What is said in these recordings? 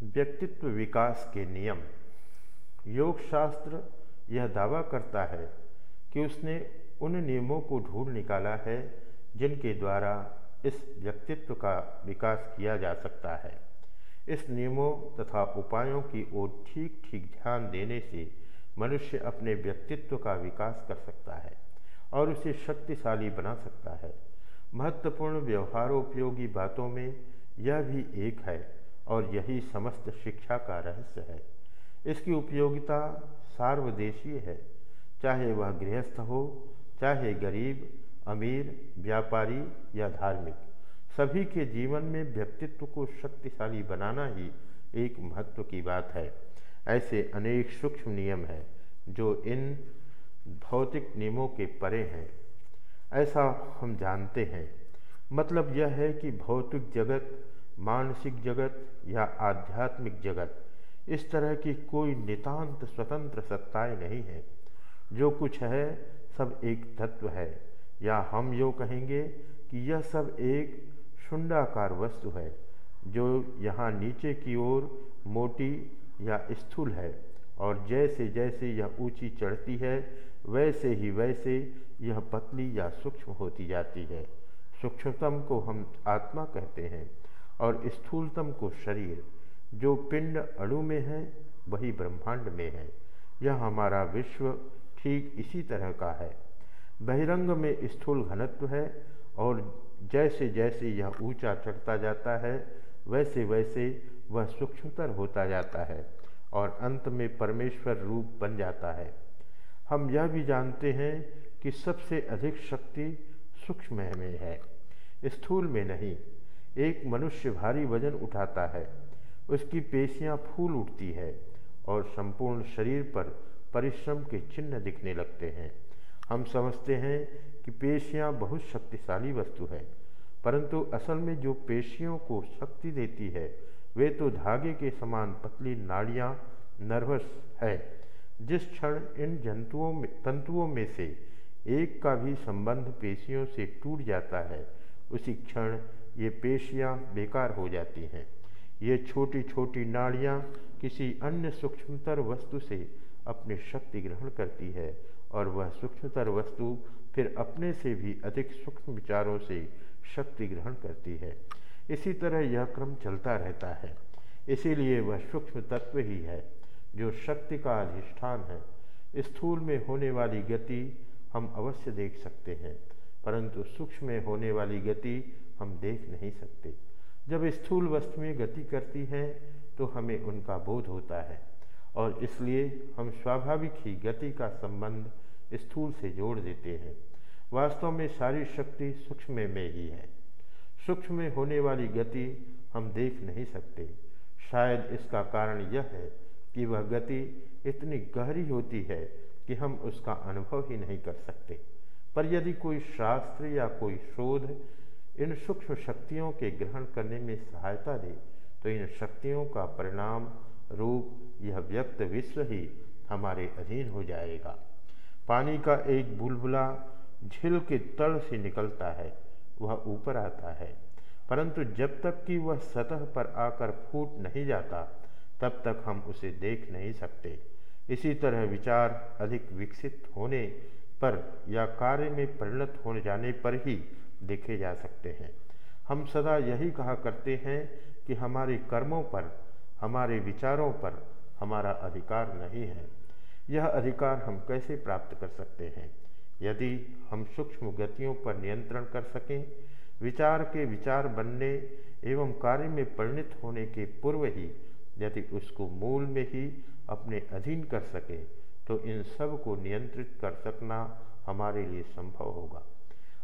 व्यक्तित्व विकास के नियम। योग शास्त्र यह दावा करता है कि उसने उन नियमों को ढूंढ निकाला है जिनके द्वारा इस व्यक्तित्व का विकास किया जा सकता है। इस नियमों तथा उपायों की ओर ठीक ठीक ध्यान देने से मनुष्य अपने व्यक्तित्व का विकास कर सकता है और उसे शक्तिशाली बना सकता है। महत्वपूर्ण व्यवहारोपयोगी बातों में यह भी एक है और यही समस्त शिक्षा का रहस्य है। इसकी उपयोगिता सार्वदेशीय है। चाहे वह गृहस्थ हो, चाहे गरीब, अमीर, व्यापारी या धार्मिक, सभी के जीवन में व्यक्तित्व को शक्तिशाली बनाना ही एक महत्व की बात है। ऐसे अनेक सूक्ष्म नियम हैं, जो इन भौतिक नियमों के परे हैं। ऐसा हम जानते हैं। मतलब यह है कि भौतिक जगत मानसिक जगत या आध्यात्मिक जगत, इस तरह की कोई नितांत स्वतंत्र सत्ताएँ नहीं है। जो कुछ है, सब एक तत्व है। या हम यो कहेंगे कि यह सब एक शुंडाकार वस्तु है, जो यहाँ नीचे की ओर मोटी या स्थूल है, और जैसे जैसे यह ऊँची चढ़ती है, वैसे ही वैसे यह पतली या सूक्ष्म होती जाती है। सूक्ष्मतम को हम आत्मा कहते हैं। और स्थूलतम को शरीर, जो पिंड अणु में है, वही ब्रह्मांड में है। यह हमारा विश्व ठीक इसी तरह का है। बहिरंग में स्थूल घनत्व है और जैसे जैसे यह ऊँचा चढ़ता जाता है, वैसे वैसे वह सूक्ष्मतर होता जाता है और अंत में परमेश्वर रूप बन जाता है। हम यह भी जानते हैं कि सबसे अधिक शक्ति सूक्ष्म में है, स्थूल में नहीं। एक मनुष्य भारी वज़न उठाता है, उसकी पेशियाँ फूल उठती है और संपूर्ण शरीर पर परिश्रम के चिन्ह दिखने लगते हैं। हम समझते हैं कि पेशियाँ बहुत शक्तिशाली वस्तु है, परंतु असल में जो पेशियों को शक्ति देती है, वे तो धागे के समान पतली नाड़ियाँ, नर्वस है। जिस क्षण इन जंतुओं में, तंतुओं में से एक का भी संबंध पेशियों से टूट जाता है, उसी क्षण ये पेशियाँ बेकार हो जाती हैं। ये छोटी छोटी नाड़ियाँ किसी अन्य सूक्ष्मतर वस्तु से अपनी शक्ति ग्रहण करती है और वह सूक्ष्मतर वस्तु फिर अपने से भी अधिक सूक्ष्म विचारों से शक्ति ग्रहण करती है। इसी तरह यह क्रम चलता रहता है। इसीलिए वह सूक्ष्म तत्व ही है जो शक्ति का अधिष्ठान है। स्थूल में होने वाली गति हम अवश्य देख सकते हैं। परंतु सूक्ष्म में होने वाली गति हम देख नहीं सकते। जब स्थूल वस्तु में गति करती है तो हमें उनका बोध होता है, और इसलिए हम स्वाभाविक ही गति का संबंध स्थूल से जोड़ देते हैं। वास्तव में सारी शक्ति सूक्ष्म में ही है। सूक्ष्म में होने वाली गति हम देख नहीं सकते। शायद इसका कारण यह है कि वह गति इतनी गहरी होती है कि हम उसका अनुभव ही नहीं कर सकते। पर यदि कोई शास्त्र या कोई शोध इन सूक्ष्म शक्तियों के ग्रहण करने में सहायता दे तो इन शक्तियों का परिणाम रूप यह व्यक्त विश्व ही हमारे अधीन हो जाएगा। पानी का एक बुलबुला झील के तल से निकलता है, वह ऊपर आता है। परंतु जब तक कि वह सतह पर आकर फूट नहीं जाता, तब तक हम उसे देख नहीं सकते। इसी तरह विचार अधिक विकसित होने पर या कार्य में परिणत होने जाने पर ही देखे जा सकते हैं। हम सदा यही कहा करते हैं कि हमारे कर्मों पर, हमारे विचारों पर हमारा अधिकार नहीं है। यह अधिकार हम कैसे प्राप्त कर सकते हैं? यदि हम सूक्ष्म गतियों पर नियंत्रण कर सकें, विचार के विचार बनने एवं कार्य में परिणित होने के पूर्व ही यदि उसको मूल में ही अपने अधीन कर सके तो इन सबको नियंत्रित कर सकना हमारे लिए संभव होगा।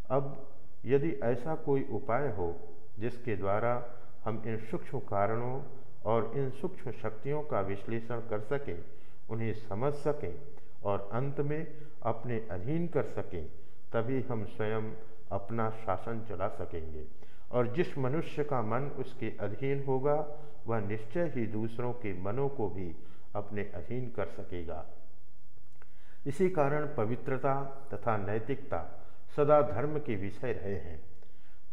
अब यदि ऐसा कोई उपाय हो, जिसके द्वारा हम इन सूक्ष्म कारणों और इन सूक्ष्म शक्तियों का विश्लेषण कर सकें, उन्हें समझ सकें और अंत में अपने अधीन कर सकें, तभी हम स्वयं अपना शासन चला सकेंगे। और जिस मनुष्य का मन उसके अधीन होगा, वह निश्चय ही दूसरों के मनों को भी अपने अधीन कर सकेगा। इसी कारण पवित्रता तथा नैतिकता सदा धर्म के विषय रहे हैं।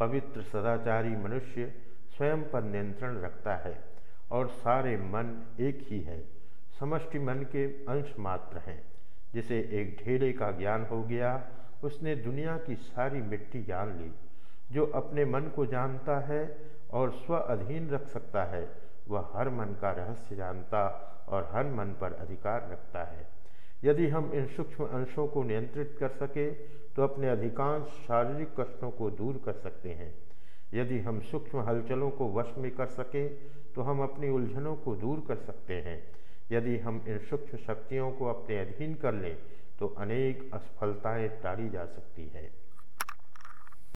पवित्र सदाचारी मनुष्य स्वयं पर नियंत्रण रखता है और सारे मन एक ही है। समष्टि मन के अंश मात्र हैं। जिसे एक ढेले का ज्ञान हो गया, उसने दुनिया की सारी मिट्टी जान ली। जो अपने मन को जानता है और स्व अधीन रख सकता है, वह हर मन का रहस्य जानता और हर मन पर अधिकार रखता है। यदि हम इन सूक्ष्म अंशों को नियंत्रित कर सके तो अपने अधिकांश शारीरिक कष्टों को दूर कर सकते हैं। यदि हम सूक्ष्म हलचलों को वश में कर सकें तो हम अपनी उलझनों को दूर कर सकते हैं। यदि हम इन सूक्ष्म शक्तियों को अपने अधीन कर लें तो अनेक असफलताएँ टाली जा सकती है।